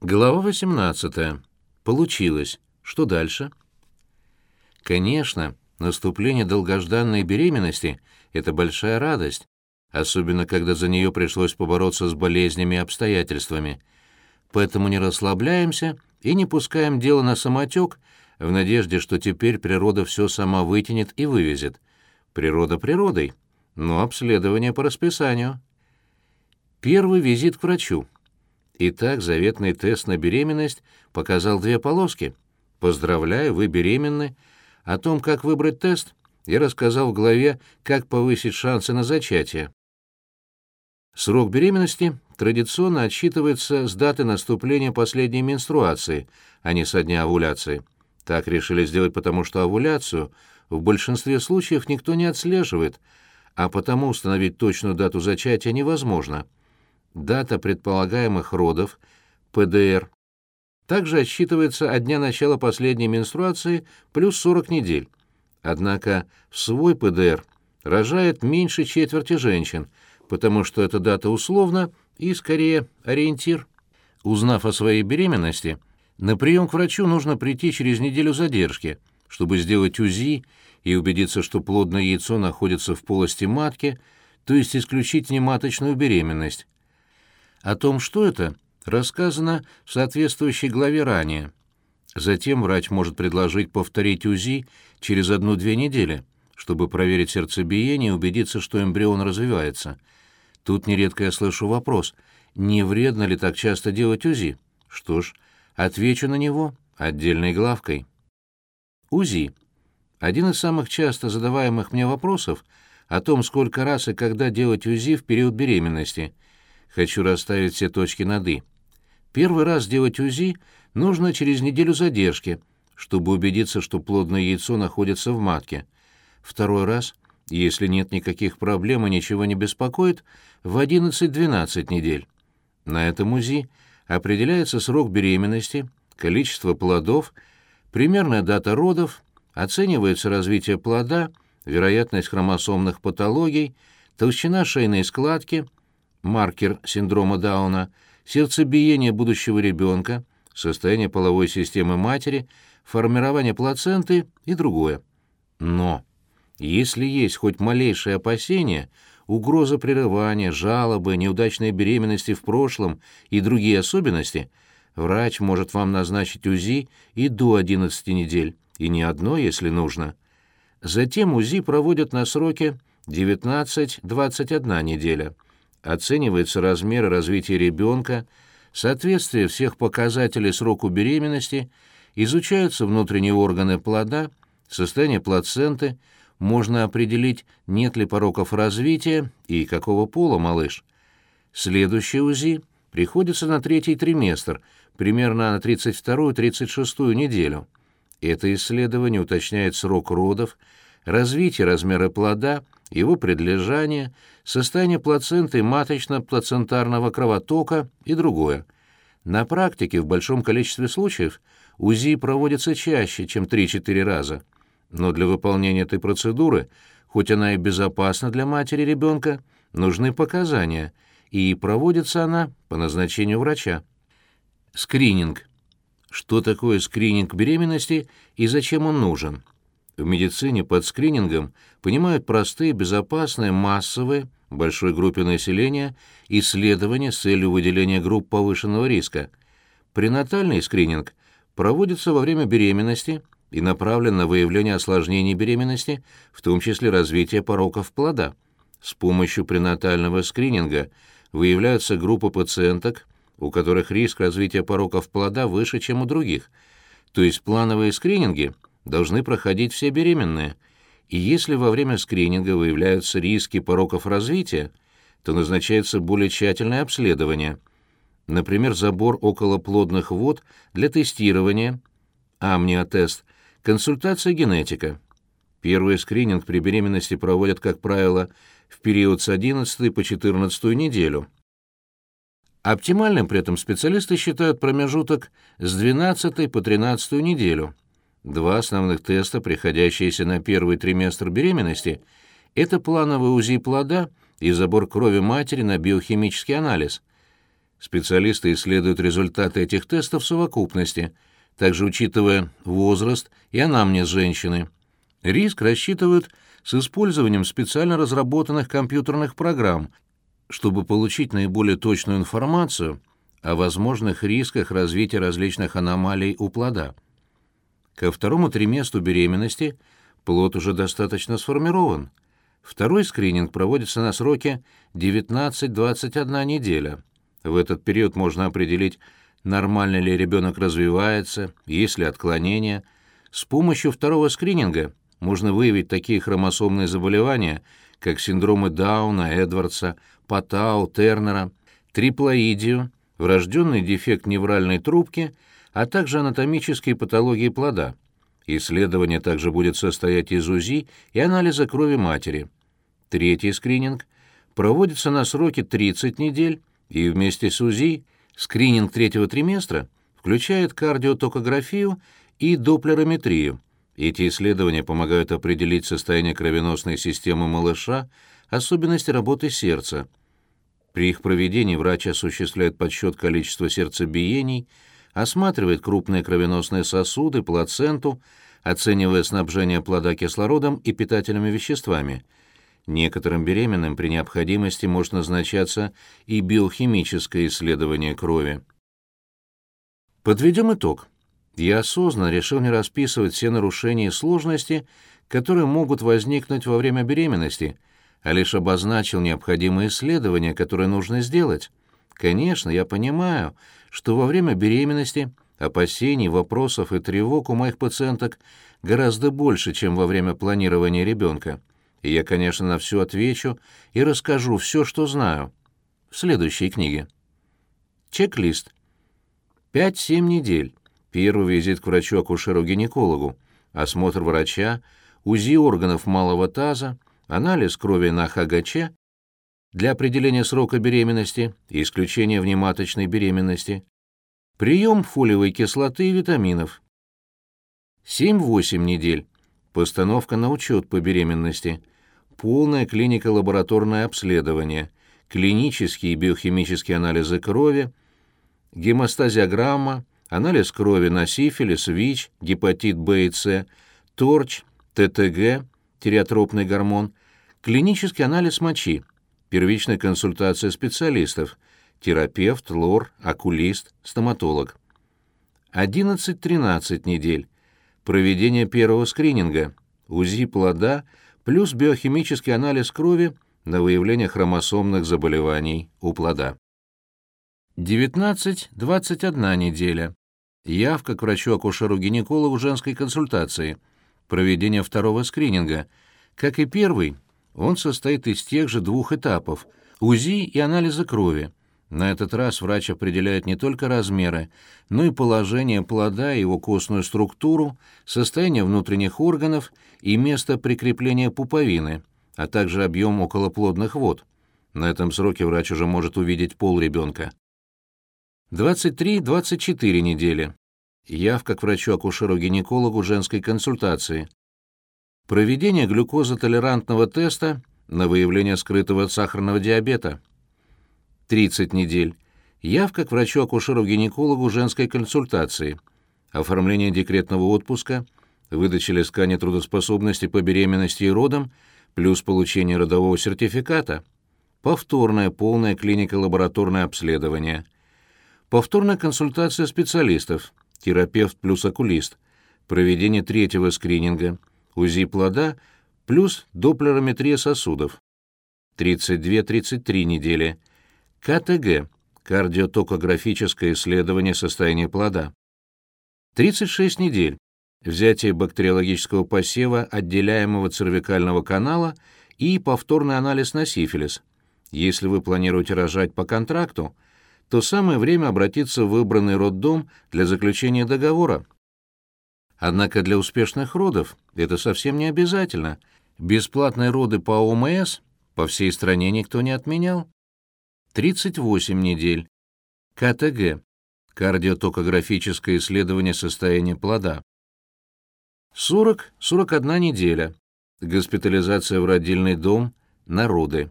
Глава 18. Получилось. Что дальше? Конечно, наступление долгожданной беременности — это большая радость, особенно когда за нее пришлось побороться с болезнями и обстоятельствами. Поэтому не расслабляемся и не пускаем дело на самотек в надежде, что теперь природа все сама вытянет и вывезет. Природа природой, но обследование по расписанию. Первый визит к врачу. Итак, заветный тест на беременность показал две полоски. Поздравляю, вы беременны. О том, как выбрать тест, я рассказал в главе «Как повысить шансы на зачатие». Срок беременности традиционно отсчитывается с даты наступления последней менструации, а не со дня овуляции. Так решили сделать потому, что овуляцию в большинстве случаев никто не отслеживает, а потому установить точную дату зачатия невозможно – дата предполагаемых родов, ПДР, также отсчитывается от дня начала последней менструации плюс 40 недель. Однако свой ПДР рожает меньше четверти женщин, потому что эта дата условна и, скорее, ориентир. Узнав о своей беременности, на прием к врачу нужно прийти через неделю задержки, чтобы сделать УЗИ и убедиться, что плодное яйцо находится в полости матки, то есть исключить нематочную беременность. О том, что это, рассказано в соответствующей главе ранее. Затем врач может предложить повторить УЗИ через одну-две недели, чтобы проверить сердцебиение и убедиться, что эмбрион развивается. Тут нередко я слышу вопрос, не вредно ли так часто делать УЗИ? Что ж, отвечу на него отдельной главкой. УЗИ. Один из самых часто задаваемых мне вопросов о том, сколько раз и когда делать УЗИ в период беременности – Хочу расставить все точки над «и». Первый раз делать УЗИ нужно через неделю задержки, чтобы убедиться, что плодное яйцо находится в матке. Второй раз, если нет никаких проблем и ничего не беспокоит, в 11-12 недель. На этом УЗИ определяется срок беременности, количество плодов, примерная дата родов, оценивается развитие плода, вероятность хромосомных патологий, толщина шейной складки – маркер синдрома Дауна, сердцебиение будущего ребенка, состояние половой системы матери, формирование плаценты и другое. Но если есть хоть малейшее опасение, угроза прерывания, жалобы, неудачной беременности в прошлом и другие особенности, врач может вам назначить УЗИ и до 11 недель, и не одно, если нужно. Затем УЗИ проводят на сроке 19-21 неделя – оценивается размер и развитие ребенка, соответствие всех показателей сроку беременности, изучаются внутренние органы плода, состояние плаценты, можно определить, нет ли пороков развития и какого пола малыш. Следующее УЗИ приходится на третий триместр, примерно на 32-36 неделю. Это исследование уточняет срок родов, развитие размера плода, его предлежание, состояние плаценты маточно-плацентарного кровотока и другое. На практике в большом количестве случаев УЗИ проводится чаще, чем 3-4 раза. Но для выполнения этой процедуры, хоть она и безопасна для матери ребенка, нужны показания, и проводится она по назначению врача. Скрининг. Что такое скрининг беременности и зачем он нужен? В медицине под скринингом понимают простые, безопасные, массовые, большой группе населения исследования с целью выделения групп повышенного риска. Пренатальный скрининг проводится во время беременности и направлен на выявление осложнений беременности, в том числе развития пороков плода. С помощью пренатального скрининга выявляются группы пациенток, у которых риск развития пороков плода выше, чем у других. То есть плановые скрининги – должны проходить все беременные, и если во время скрининга выявляются риски пороков развития, то назначается более тщательное обследование, например, забор околоплодных вод для тестирования, амниотест, консультация генетика. Первый скрининг при беременности проводят, как правило, в период с 11 по 14 неделю. Оптимальным при этом специалисты считают промежуток с 12 по 13 неделю – Два основных теста, приходящиеся на первый триместр беременности, это плановый УЗИ плода и забор крови матери на биохимический анализ. Специалисты исследуют результаты этих тестов в совокупности, также учитывая возраст и анамнез женщины. Риск рассчитывают с использованием специально разработанных компьютерных программ, чтобы получить наиболее точную информацию о возможных рисках развития различных аномалий у плода. Ко второму триместру беременности плод уже достаточно сформирован. Второй скрининг проводится на сроке 19-21 неделя. В этот период можно определить, нормально ли ребенок развивается, есть ли отклонения. С помощью второго скрининга можно выявить такие хромосомные заболевания, как синдромы Дауна, Эдвардса, Патау, Тернера, триплоидию, врожденный дефект невральной трубки, а также анатомические патологии плода. Исследование также будет состоять из УЗИ и анализа крови матери. Третий скрининг проводится на сроке 30 недель, и вместе с УЗИ скрининг третьего триместра включает кардиотокографию и доплерометрию. Эти исследования помогают определить состояние кровеносной системы малыша, особенности работы сердца. При их проведении врач осуществляет подсчет количества сердцебиений, осматривает крупные кровеносные сосуды, плаценту, оценивая снабжение плода кислородом и питательными веществами. Некоторым беременным при необходимости может назначаться и биохимическое исследование крови. Подведем итог. Я осознанно решил не расписывать все нарушения и сложности, которые могут возникнуть во время беременности, а лишь обозначил необходимые исследования, которые нужно сделать. Конечно, я понимаю, что во время беременности опасений, вопросов и тревог у моих пациенток гораздо больше, чем во время планирования ребенка. И я, конечно, на все отвечу и расскажу все, что знаю. В следующей книге. Чек-лист. 5-7 недель. Первый визит к врачу-акушеру-гинекологу, осмотр врача, УЗИ органов малого таза, анализ крови на ХГЧ для определения срока беременности и исключения внематочной беременности, прием фолиевой кислоты и витаминов. 7-8 недель. Постановка на учет по беременности. Полная клиника лабораторное обследование, клинические и биохимические анализы крови, гемостазиограмма, анализ крови на сифилис, ВИЧ, гепатит Б и С, ТОРЧ, ТТГ, тиреотропный гормон, клинический анализ мочи, первичная консультация специалистов, терапевт, лор, окулист, стоматолог. 11-13 недель. Проведение первого скрининга, УЗИ плода плюс биохимический анализ крови на выявление хромосомных заболеваний у плода. 19-21 неделя. Явка к врачу-акушеру-гинекологу женской консультации. Проведение второго скрининга. Как и первый, он состоит из тех же двух этапов – УЗИ и анализа крови. На этот раз врач определяет не только размеры, но и положение плода его костную структуру, состояние внутренних органов и место прикрепления пуповины, а также объем околоплодных вод. На этом сроке врач уже может увидеть пол ребенка. 23-24 недели. Явка к врачу-акушеру-гинекологу женской консультации. Проведение глюкозотолерантного теста на выявление скрытого сахарного диабета. 30 недель. Явка к врачу-акушеру-гинекологу женской консультации. Оформление декретного отпуска, выдача лискания трудоспособности по беременности и родам, плюс получение родового сертификата. Повторное полное клинико-лабораторное обследование – Повторная консультация специалистов, терапевт плюс окулист, проведение третьего скрининга, УЗИ плода плюс доплерометрия сосудов. 32-33 недели. КТГ, кардиотокографическое исследование состояния плода. 36 недель. Взятие бактериологического посева отделяемого цервикального канала и повторный анализ на сифилис. Если вы планируете рожать по контракту – то самое время обратиться в выбранный роддом для заключения договора. Однако для успешных родов это совсем не обязательно. Бесплатные роды по ОМС по всей стране никто не отменял. 38 недель. КТГ. Кардиотокографическое исследование состояния плода. 40-41 неделя. Госпитализация в родильный дом на роды.